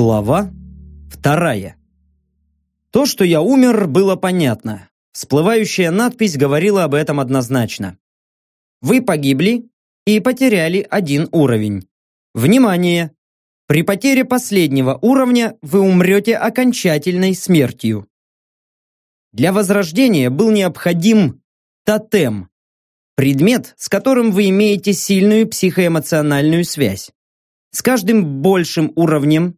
Глава вторая. То, что я умер, было понятно. Всплывающая надпись говорила об этом однозначно. Вы погибли и потеряли один уровень. Внимание! При потере последнего уровня вы умрете окончательной смертью. Для возрождения был необходим тотем. Предмет, с которым вы имеете сильную психоэмоциональную связь. С каждым большим уровнем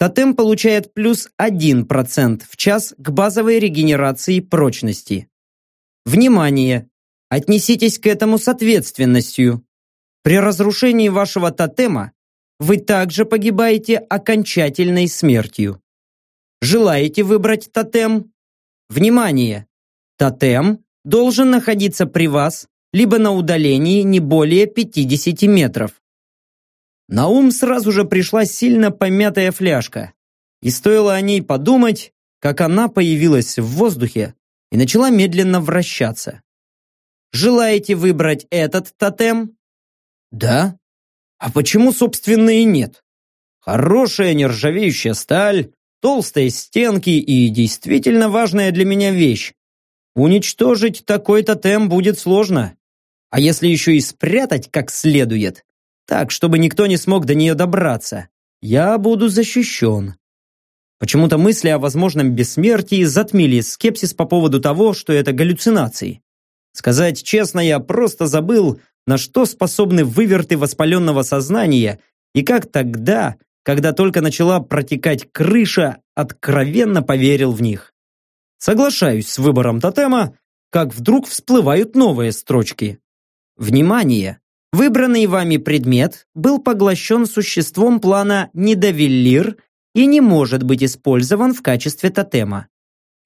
Тотем получает плюс 1% в час к базовой регенерации прочности. Внимание! Отнеситесь к этому с ответственностью. При разрушении вашего тотема вы также погибаете окончательной смертью. Желаете выбрать тотем? Внимание! Тотем должен находиться при вас либо на удалении не более 50 метров. На ум сразу же пришла сильно помятая фляжка. И стоило о ней подумать, как она появилась в воздухе и начала медленно вращаться. Желаете выбрать этот тотем? Да. А почему, собственно, и нет? Хорошая нержавеющая сталь, толстые стенки и действительно важная для меня вещь. Уничтожить такой тотем будет сложно. А если еще и спрятать как следует, так, чтобы никто не смог до нее добраться. Я буду защищен. Почему-то мысли о возможном бессмертии затмили скепсис по поводу того, что это галлюцинации. Сказать честно, я просто забыл, на что способны выверты воспаленного сознания, и как тогда, когда только начала протекать крыша, откровенно поверил в них. Соглашаюсь с выбором тотема, как вдруг всплывают новые строчки. Внимание! Выбранный вами предмет был поглощен существом плана Недовеллир и не может быть использован в качестве тотема.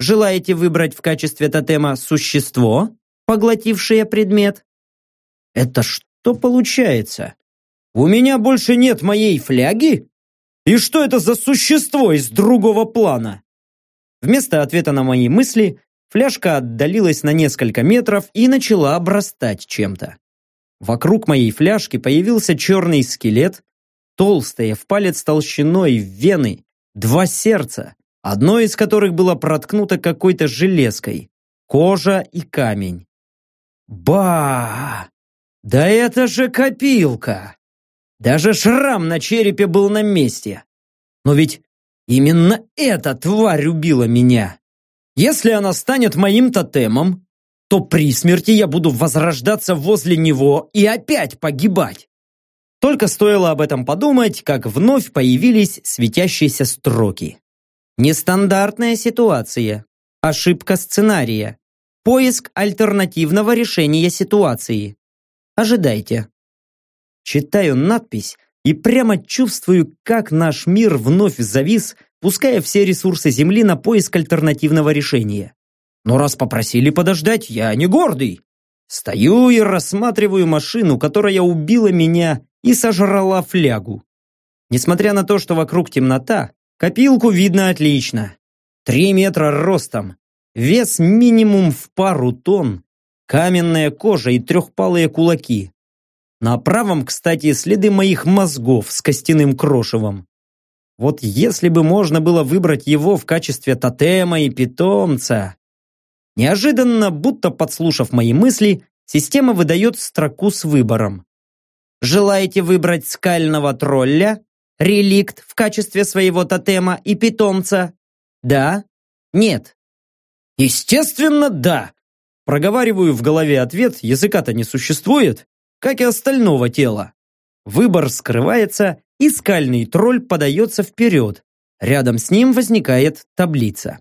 Желаете выбрать в качестве тотема существо, поглотившее предмет? Это что получается? У меня больше нет моей фляги? И что это за существо из другого плана? Вместо ответа на мои мысли, фляжка отдалилась на несколько метров и начала обрастать чем-то. Вокруг моей фляжки появился черный скелет, толстые, в палец толщиной, вены, два сердца, одно из которых было проткнуто какой-то железкой, кожа и камень. Ба! Да это же копилка! Даже шрам на черепе был на месте. Но ведь именно эта тварь убила меня. Если она станет моим тотемом, то при смерти я буду возрождаться возле него и опять погибать. Только стоило об этом подумать, как вновь появились светящиеся строки. Нестандартная ситуация. Ошибка сценария. Поиск альтернативного решения ситуации. Ожидайте. Читаю надпись и прямо чувствую, как наш мир вновь завис, пуская все ресурсы Земли на поиск альтернативного решения. Но раз попросили подождать, я не гордый. Стою и рассматриваю машину, которая убила меня и сожрала флягу. Несмотря на то, что вокруг темнота, копилку видно отлично. Три метра ростом, вес минимум в пару тонн, каменная кожа и трехпалые кулаки. На правом, кстати, следы моих мозгов с костяным крошевом. Вот если бы можно было выбрать его в качестве тотема и питомца, Неожиданно, будто подслушав мои мысли, система выдает строку с выбором. Желаете выбрать скального тролля, реликт в качестве своего тотема и питомца? Да? Нет? Естественно, да. Проговариваю в голове ответ, языка-то не существует, как и остального тела. Выбор скрывается, и скальный тролль подается вперед. Рядом с ним возникает таблица.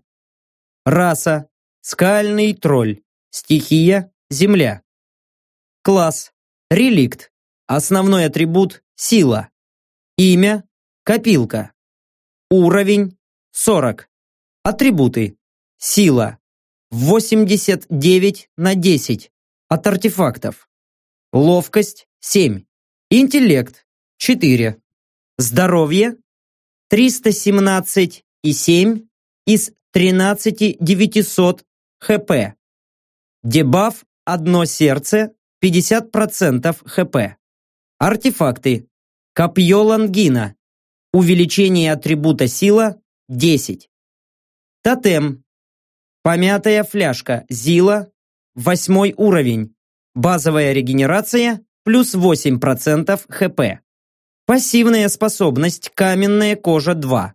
Раса Скальный тролль. Стихия – земля. Класс. Реликт. Основной атрибут – сила. Имя – копилка. Уровень – 40. Атрибуты. Сила. 89 на 10. От артефактов. Ловкость – 7. Интеллект – 4. Здоровье – 317 и 7 из 13 900 хп. Дебаф «Одно сердце» 50% хп. Артефакты. Копье Лангина. Увеличение атрибута сила – 10. Тотем. Помятая фляжка Зила, восьмой уровень. Базовая регенерация плюс 8% хп. Пассивная способность Каменная кожа 2.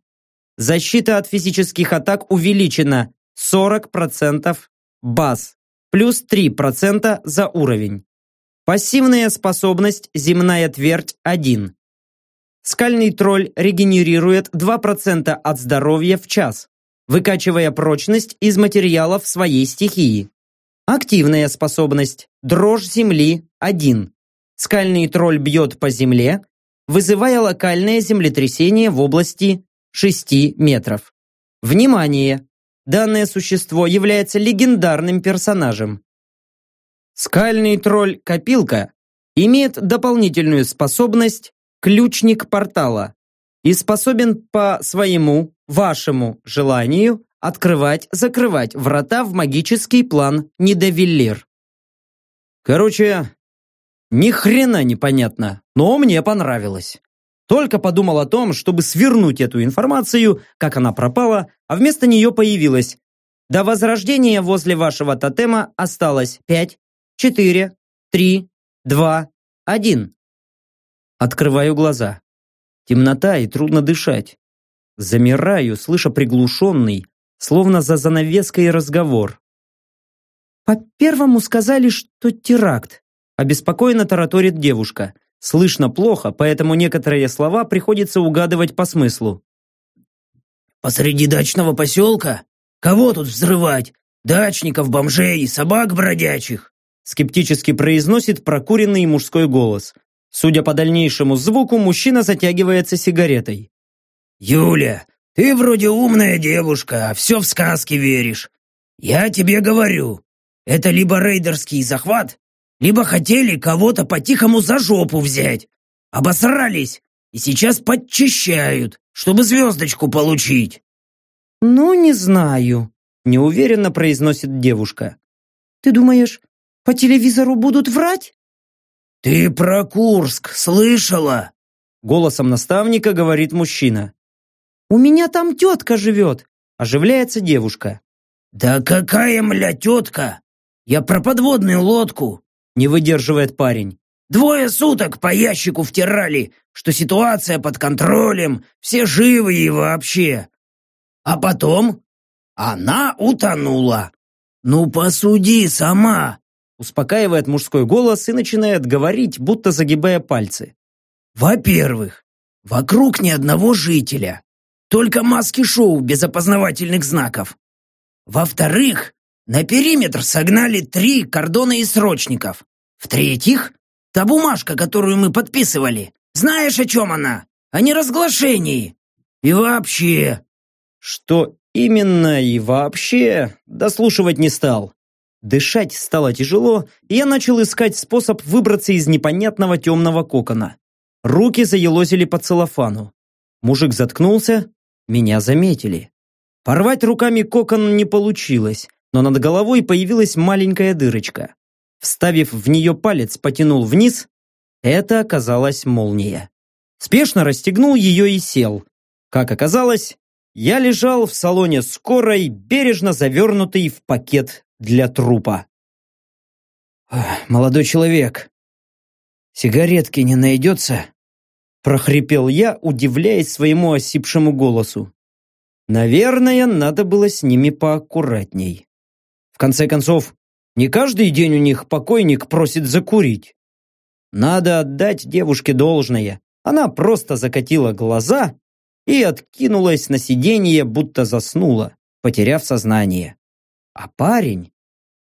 Защита от физических атак увеличена 40% баз, плюс 3% за уровень. Пассивная способность Земная твердь 1. Скальный тролль регенерирует 2% от здоровья в час, выкачивая прочность из материалов своей стихии. Активная способность Дрожь земли 1. Скальный тролль бьет по земле, вызывая локальное землетрясение в области 6 метров. Внимание! Данное существо является легендарным персонажем. Скальный тролль-копилка имеет дополнительную способность «Ключник портала» и способен по своему, вашему желанию открывать-закрывать врата в магический план Недовиллир. Короче, ни хрена непонятно, но мне понравилось. Только подумал о том, чтобы свернуть эту информацию, как она пропала, а вместо нее появилась. До возрождения возле вашего тотема осталось 5, 4, 3, 2, 1. Открываю глаза. Темнота и трудно дышать. Замираю, слыша приглушенный, словно за занавеской разговор. По первому сказали, что теракт. Обеспокоенно тараторит девушка. Слышно плохо, поэтому некоторые слова приходится угадывать по смыслу. «Посреди дачного поселка? Кого тут взрывать? Дачников, бомжей, собак бродячих?» Скептически произносит прокуренный мужской голос. Судя по дальнейшему звуку, мужчина затягивается сигаретой. «Юля, ты вроде умная девушка, а все в сказки веришь. Я тебе говорю, это либо рейдерский захват, либо хотели кого-то по-тихому за жопу взять. Обосрались и сейчас подчищают, чтобы звездочку получить. «Ну, не знаю», – неуверенно произносит девушка. «Ты думаешь, по телевизору будут врать?» «Ты про Курск слышала?» Голосом наставника говорит мужчина. «У меня там тетка живет», – оживляется девушка. «Да какая, мля, тетка? Я про подводную лодку не выдерживает парень. Двое суток по ящику втирали, что ситуация под контролем, все живы и вообще. А потом она утонула. Ну, посуди сама. Успокаивает мужской голос и начинает говорить, будто загибая пальцы. Во-первых, вокруг ни одного жителя. Только маски-шоу без опознавательных знаков. Во-вторых, на периметр согнали три кордона из срочников. В-третьих, та бумажка, которую мы подписывали. Знаешь, о чем она? О неразглашении. И вообще... Что именно и вообще, дослушивать не стал. Дышать стало тяжело, и я начал искать способ выбраться из непонятного темного кокона. Руки заелозили по целлофану. Мужик заткнулся, меня заметили. Порвать руками кокон не получилось, но над головой появилась маленькая дырочка. Вставив в нее палец, потянул вниз. Это оказалась молния. Спешно расстегнул ее и сел. Как оказалось, я лежал в салоне скорой, бережно завернутый в пакет для трупа. «Молодой человек, сигаретки не найдется?» прохрипел я, удивляясь своему осипшему голосу. Наверное, надо было с ними поаккуратней. В конце концов, не каждый день у них покойник просит закурить. Надо отдать девушке должное. Она просто закатила глаза и откинулась на сиденье, будто заснула, потеряв сознание. А парень...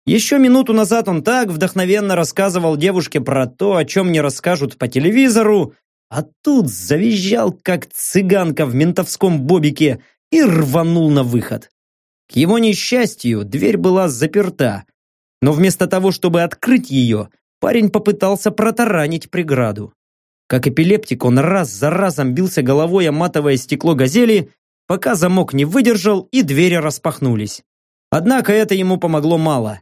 Еще минуту назад он так вдохновенно рассказывал девушке про то, о чем не расскажут по телевизору, а тут завизжал, как цыганка в ментовском бобике, и рванул на выход. К его несчастью, дверь была заперта, но вместо того, чтобы открыть ее, парень попытался протаранить преграду. Как эпилептик, он раз за разом бился головой о матовое стекло газели, пока замок не выдержал и двери распахнулись. Однако это ему помогло мало.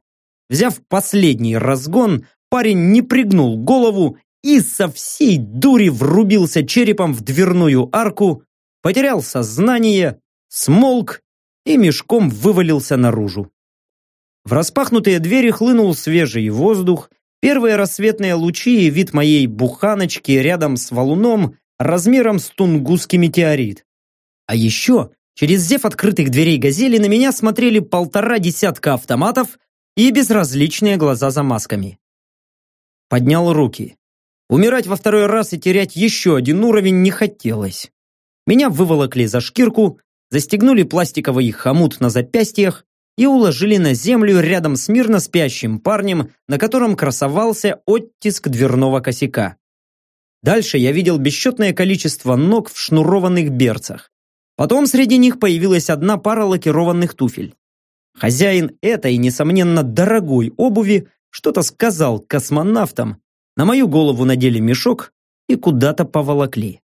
Взяв последний разгон, парень не пригнул голову и со всей дури врубился черепом в дверную арку, потерял сознание, смолк и мешком вывалился наружу. В распахнутые двери хлынул свежий воздух, первые рассветные лучи и вид моей буханочки рядом с валуном размером с тунгусский метеорит. А еще через зев открытых дверей «Газели» на меня смотрели полтора десятка автоматов и безразличные глаза за масками. Поднял руки. Умирать во второй раз и терять еще один уровень не хотелось. Меня выволокли за шкирку, застегнули пластиковый хомут на запястьях и уложили на землю рядом с мирно спящим парнем, на котором красовался оттиск дверного косяка. Дальше я видел бесчетное количество ног в шнурованных берцах. Потом среди них появилась одна пара лакированных туфель. Хозяин этой, несомненно, дорогой обуви что-то сказал космонавтам, на мою голову надели мешок и куда-то поволокли.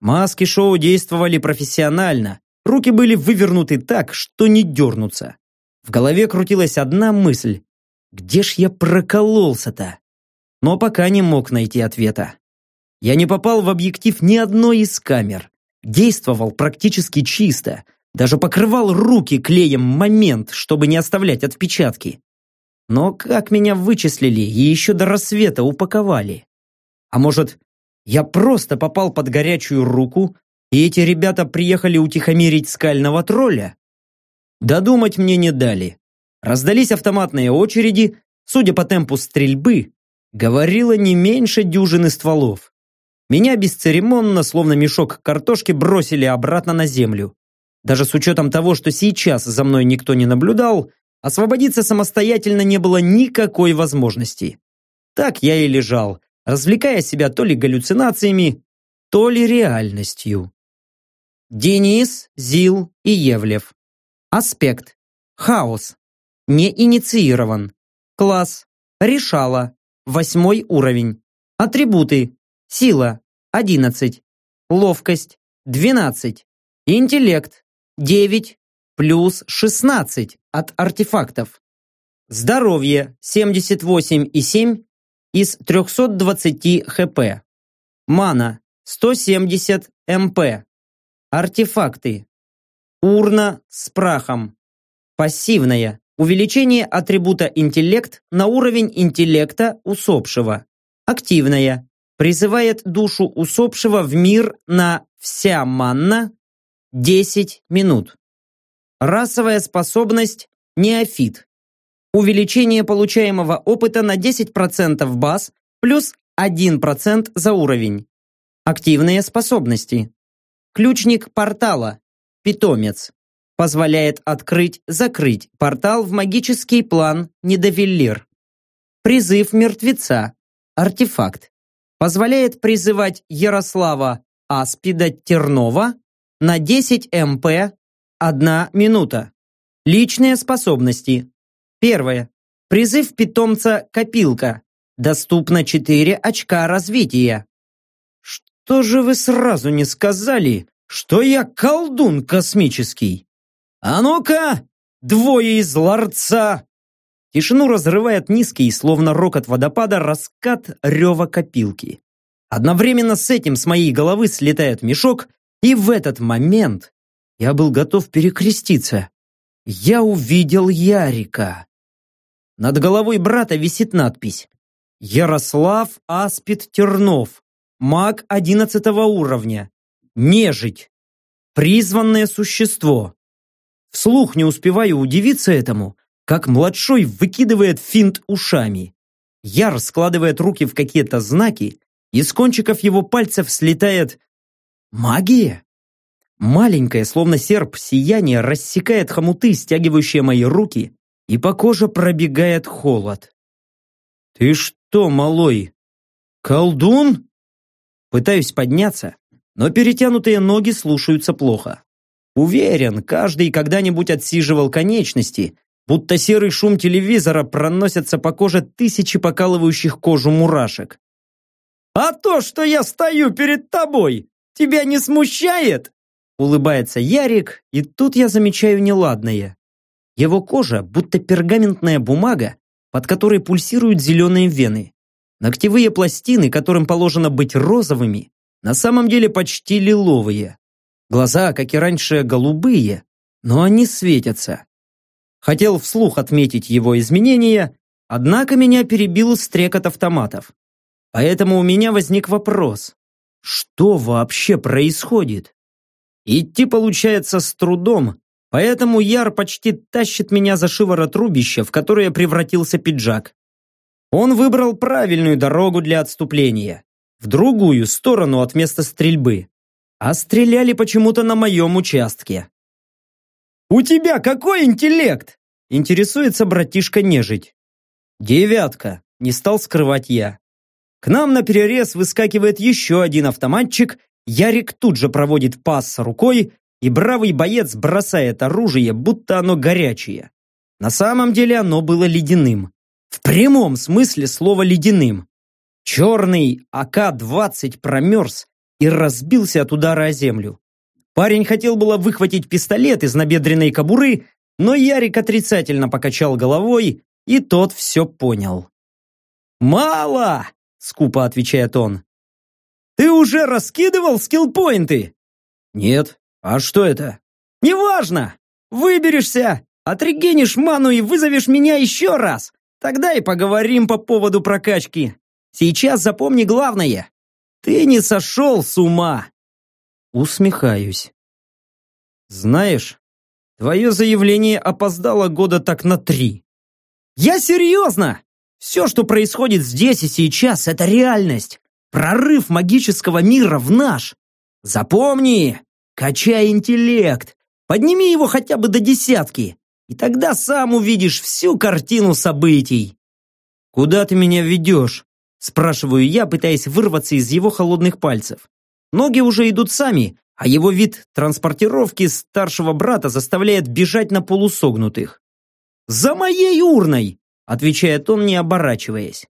Маски шоу действовали профессионально, руки были вывернуты так, что не дернутся. В голове крутилась одна мысль. Где ж я прокололся-то? Но пока не мог найти ответа. Я не попал в объектив ни одной из камер. Действовал практически чисто. Даже покрывал руки клеем момент, чтобы не оставлять отпечатки. Но как меня вычислили и еще до рассвета упаковали? А может, я просто попал под горячую руку, и эти ребята приехали утихомирить скального тролля? Додумать мне не дали. Раздались автоматные очереди, судя по темпу стрельбы, говорило не меньше дюжины стволов. Меня бесцеремонно, словно мешок картошки, бросили обратно на землю. Даже с учетом того, что сейчас за мной никто не наблюдал, освободиться самостоятельно не было никакой возможности. Так я и лежал, развлекая себя то ли галлюцинациями, то ли реальностью. Денис, Зил и Евлев. Аспект. Хаос. Не инициирован. Класс. Решала. Восьмой уровень. Атрибуты. Сила. 11. Ловкость. 12. Интеллект. 9 плюс 16 от артефактов. Здоровье 78,7 из 320 хп. Мана 170 мп. Артефакты Урна с прахом. Пассивная. Увеличение атрибута интеллект на уровень интеллекта усопшего. Активная. Призывает душу усопшего в мир на вся манна 10 минут. Расовая способность неофит. Увеличение получаемого опыта на 10% баз плюс 1% за уровень. Активные способности. Ключник портала. Питомец. Позволяет открыть-закрыть портал в магический план Недовеллир. Призыв мертвеца. Артефакт. Позволяет призывать Ярослава Аспида Тернова на 10 МП 1 минута. Личные способности. Первое. Призыв питомца Копилка. Доступно 4 очка развития. Что же вы сразу не сказали, что я колдун космический. А ну-ка, двое из ларца!» Тишину разрывает низкий, словно рокот водопада, раскат рева копилки. Одновременно с этим с моей головы слетает мешок, и в этот момент я был готов перекреститься. Я увидел Ярика. Над головой брата висит надпись «Ярослав Аспид Тернов, маг одиннадцатого уровня, Нежить. Призванное существо. Вслух не успеваю удивиться этому, как младшой выкидывает финт ушами. Яр складывает руки в какие-то знаки, и с кончиков его пальцев слетает магия. Маленькое, словно серп, сияние рассекает хомуты, стягивающие мои руки, и по коже пробегает холод. «Ты что, малой, колдун?» Пытаюсь подняться, но перетянутые ноги слушаются плохо. Уверен, каждый когда-нибудь отсиживал конечности, будто серый шум телевизора проносится по коже тысячи покалывающих кожу мурашек. «А то, что я стою перед тобой, тебя не смущает?» Улыбается Ярик, и тут я замечаю неладное. Его кожа будто пергаментная бумага, под которой пульсируют зеленые вены. Ногтевые пластины, которым положено быть розовыми, на самом деле почти лиловые. Глаза, как и раньше, голубые, но они светятся. Хотел вслух отметить его изменения, однако меня перебил стрекот автоматов. Поэтому у меня возник вопрос. Что вообще происходит? Идти получается с трудом, поэтому Яр почти тащит меня за шиворот рубища, в которое превратился пиджак. Он выбрал правильную дорогу для отступления, в другую сторону от места стрельбы. А стреляли почему-то на моем участке. «У тебя какой интеллект?» Интересуется братишка нежить. «Девятка», не стал скрывать я. К нам на перерез выскакивает еще один автоматчик, Ярик тут же проводит пас рукой, и бравый боец бросает оружие, будто оно горячее. На самом деле оно было ледяным. В прямом смысле слова ледяным. Черный АК-20 промерз и разбился от удара о землю. Парень хотел было выхватить пистолет из набедренной кобуры, но Ярик отрицательно покачал головой, и тот все понял. «Мало!» — скупо отвечает он. «Ты уже раскидывал скиллпоинты?» «Нет. А что это?» «Неважно! Выберешься, отрегенишь ману и вызовешь меня еще раз. Тогда и поговорим по поводу прокачки. Сейчас запомни главное. Ты не сошел с ума. Усмехаюсь. Знаешь, твое заявление опоздало года так на три. Я серьезно! Все, что происходит здесь и сейчас, это реальность. Прорыв магического мира в наш. Запомни, качай интеллект, подними его хотя бы до десятки и тогда сам увидишь всю картину событий. Куда ты меня ведешь? Спрашиваю я, пытаясь вырваться из его холодных пальцев. Ноги уже идут сами, а его вид транспортировки старшего брата заставляет бежать на полусогнутых. «За моей урной!» – отвечает он, не оборачиваясь.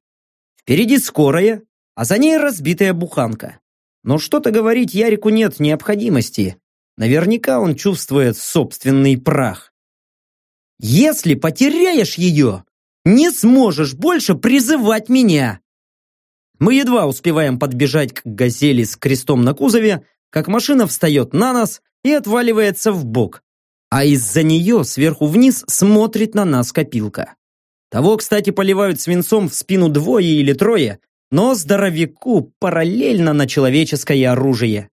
Впереди скорая, а за ней разбитая буханка. Но что-то говорить Ярику нет необходимости. Наверняка он чувствует собственный прах. Если потеряешь ее, не сможешь больше призывать меня. Мы едва успеваем подбежать к «Газели» с крестом на кузове, как машина встает на нас и отваливается в бок, а из-за нее сверху вниз смотрит на нас копилка. Того, кстати, поливают свинцом в спину двое или трое, но здоровяку параллельно на человеческое оружие.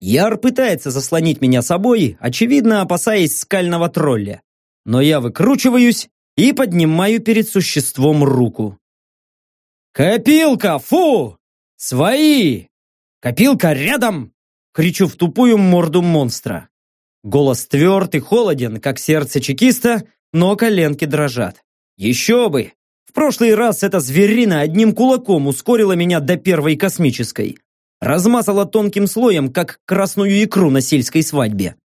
Яр пытается заслонить меня собой, очевидно опасаясь скального тролля но я выкручиваюсь и поднимаю перед существом руку. «Копилка, фу! Свои! Копилка рядом!» Кричу в тупую морду монстра. Голос тверд и холоден, как сердце чекиста, но коленки дрожат. Еще бы! В прошлый раз эта зверина одним кулаком ускорила меня до первой космической. Размазала тонким слоем, как красную икру на сельской свадьбе.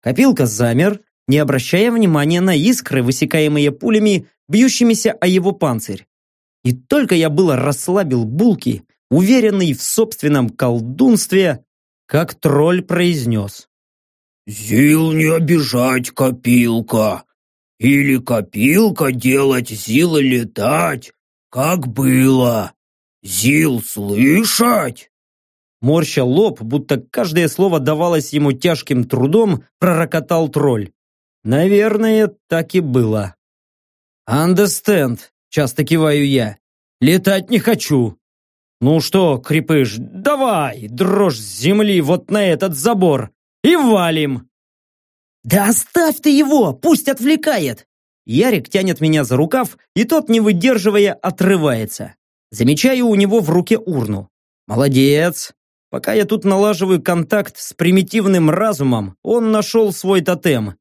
Копилка замер, не обращая внимания на искры, высекаемые пулями, бьющимися о его панцирь. И только я было расслабил булки, уверенный в собственном колдунстве, как тролль произнес. «Зил не обижать, копилка! Или копилка делать, зилы летать, как было! Зил слышать!» Морща лоб, будто каждое слово давалось ему тяжким трудом, пророкотал тролль. Наверное, так и было. «Understand», — часто киваю я. «Летать не хочу». «Ну что, крепыш, давай, дрожь земли вот на этот забор и валим!» «Да оставь ты его, пусть отвлекает!» Ярик тянет меня за рукав, и тот, не выдерживая, отрывается. Замечаю у него в руке урну. «Молодец!» Пока я тут налаживаю контакт с примитивным разумом, он нашел свой тотем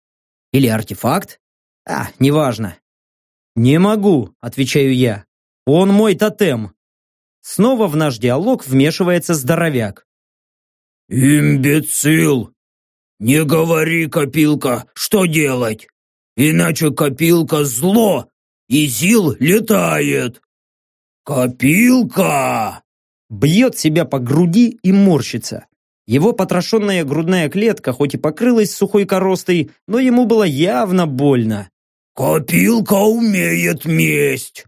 или артефакт? А, неважно. «Не могу», — отвечаю я. «Он мой тотем». Снова в наш диалог вмешивается здоровяк. «Имбецил! Не говори, копилка, что делать? Иначе копилка зло, и Зил летает. Копилка!» Бьет себя по груди и морщится. Его потрошенная грудная клетка хоть и покрылась сухой коростой, но ему было явно больно. «Копилка умеет месть!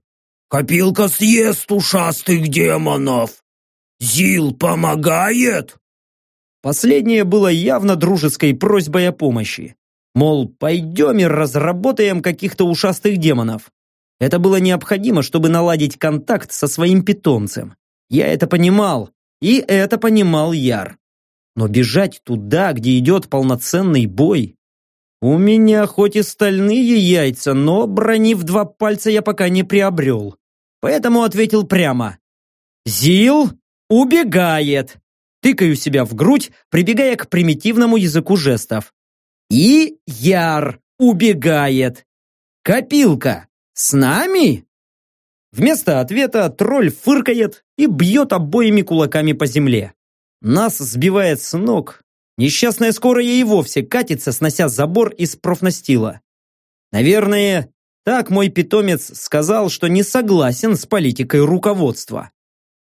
Копилка съест ушастых демонов! Зил помогает!» Последнее было явно дружеской просьбой о помощи. Мол, пойдем и разработаем каких-то ушастых демонов. Это было необходимо, чтобы наладить контакт со своим питомцем. Я это понимал, и это понимал Яр. Но бежать туда, где идет полноценный бой... У меня хоть и стальные яйца, но брони в два пальца я пока не приобрел. Поэтому ответил прямо. «Зил убегает!» Тыкаю себя в грудь, прибегая к примитивному языку жестов. «И Яр убегает!» «Копилка, с нами?» Вместо ответа тролль фыркает и бьет обоими кулаками по земле. Нас сбивает с ног. Несчастная скорая и вовсе катится, снося забор из профнастила. Наверное, так мой питомец сказал, что не согласен с политикой руководства.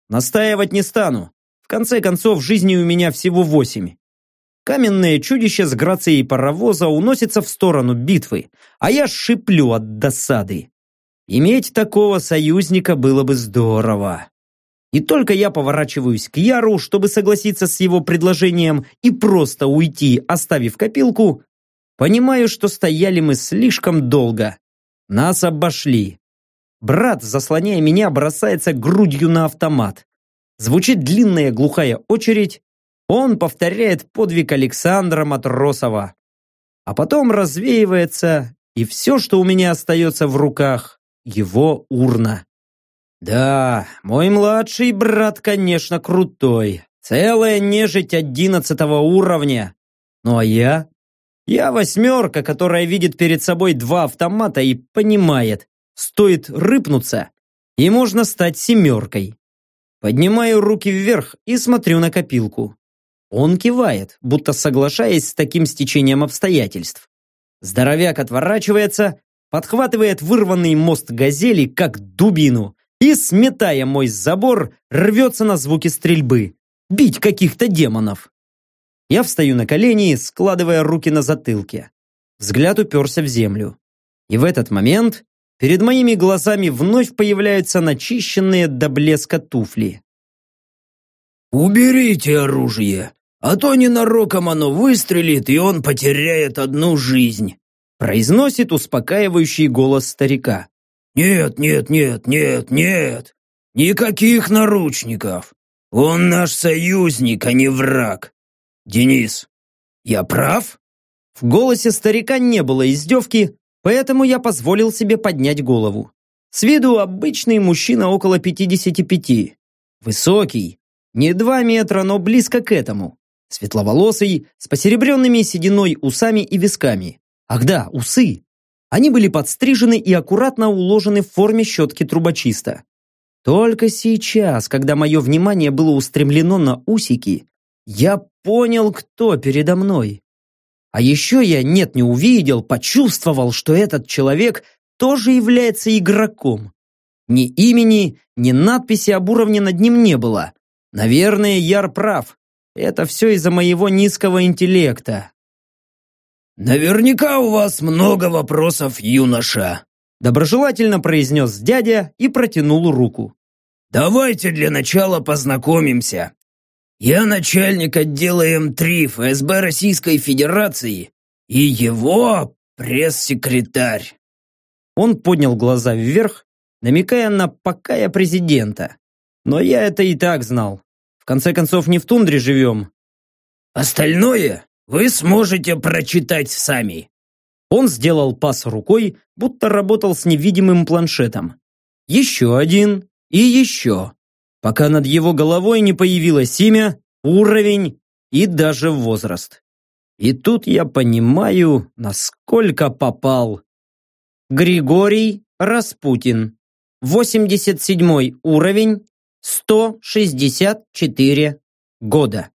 Настаивать не стану. В конце концов, жизни у меня всего восемь. Каменное чудище с грацией паровоза уносится в сторону битвы, а я шиплю от досады. Иметь такого союзника было бы здорово. И только я поворачиваюсь к Яру, чтобы согласиться с его предложением и просто уйти, оставив копилку, понимаю, что стояли мы слишком долго. Нас обошли. Брат, заслоняя меня, бросается грудью на автомат. Звучит длинная глухая очередь. Он повторяет подвиг Александра Матросова. А потом развеивается, и все, что у меня остается в руках, его урна. Да, мой младший брат, конечно, крутой. Целая нежить одиннадцатого уровня. Ну а я? Я восьмерка, которая видит перед собой два автомата и понимает, стоит рыпнуться, и можно стать семеркой. Поднимаю руки вверх и смотрю на копилку. Он кивает, будто соглашаясь с таким стечением обстоятельств. Здоровяк отворачивается, подхватывает вырванный мост газели, как дубину, и, сметая мой забор, рвется на звуки стрельбы. Бить каких-то демонов. Я встаю на колени, складывая руки на затылке. Взгляд уперся в землю. И в этот момент перед моими глазами вновь появляются начищенные до блеска туфли. «Уберите оружие, а то ненароком оно выстрелит, и он потеряет одну жизнь», произносит успокаивающий голос старика. «Нет, нет, нет, нет, нет! Никаких наручников! Он наш союзник, а не враг! Денис, я прав?» В голосе старика не было издевки, поэтому я позволил себе поднять голову. С виду обычный мужчина около 55. Высокий, не два метра, но близко к этому. Светловолосый, с посеребренными сединой усами и висками. Ах да, усы. Они были подстрижены и аккуратно уложены в форме щетки трубочиста. Только сейчас, когда мое внимание было устремлено на усики, я понял, кто передо мной. А еще я нет не увидел, почувствовал, что этот человек тоже является игроком. Ни имени, ни надписи об уровне над ним не было. Наверное, Яр прав. Это все из-за моего низкого интеллекта. «Наверняка у вас много вопросов, юноша», доброжелательно произнес дядя и протянул руку. «Давайте для начала познакомимся. Я начальник отдела М3 ФСБ Российской Федерации и его пресс-секретарь». Он поднял глаза вверх, намекая на пока я президента. Но я это и так знал. В конце концов, не в тундре живем. «Остальное вы сможете прочитать сами». Он сделал пас рукой, будто работал с невидимым планшетом. Еще один и еще, пока над его головой не появилось имя, уровень и даже возраст. И тут я понимаю, насколько попал. Григорий Распутин. 87 уровень, 164 года.